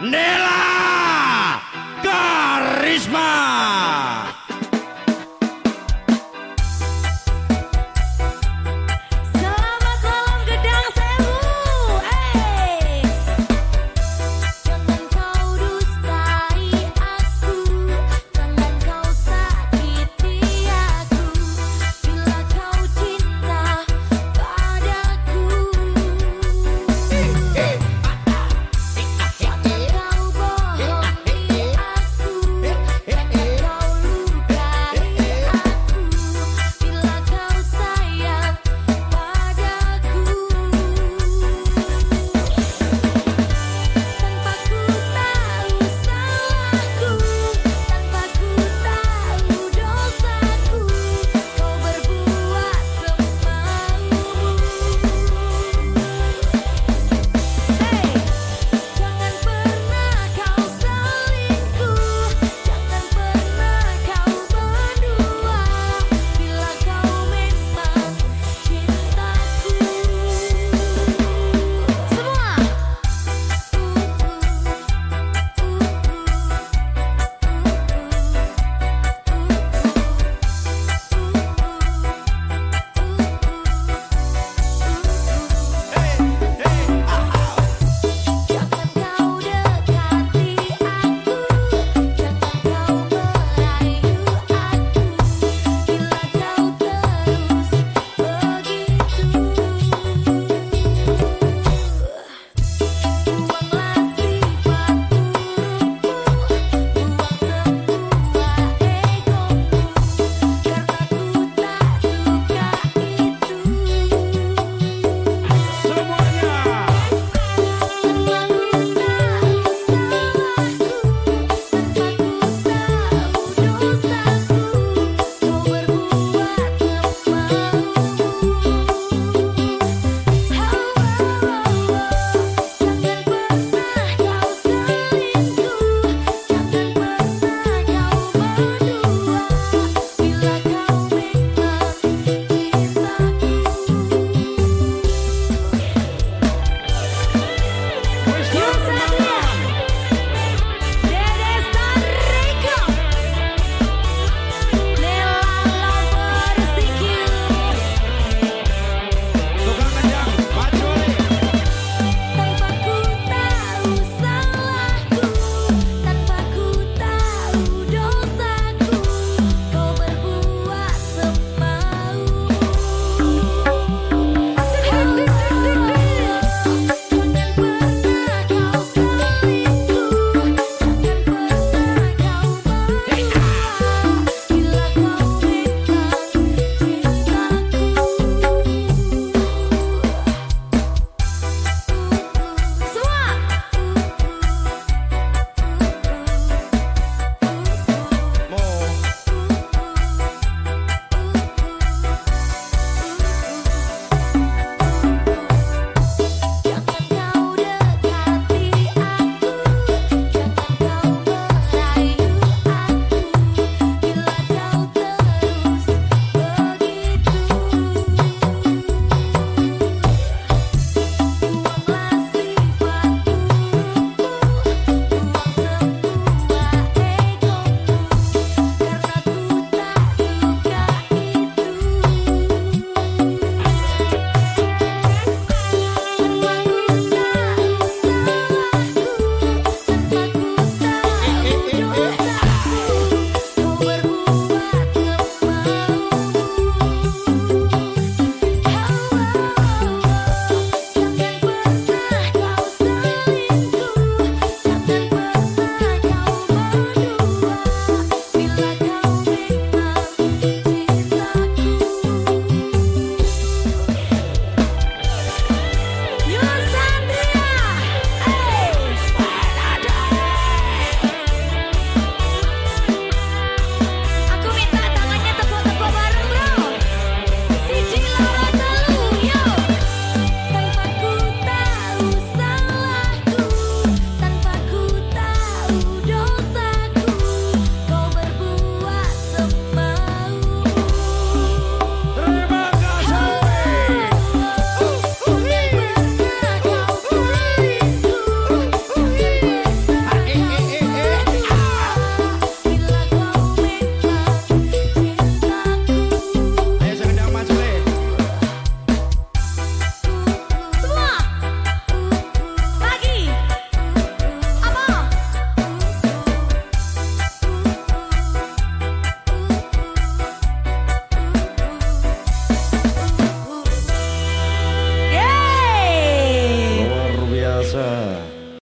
Nela Karisma.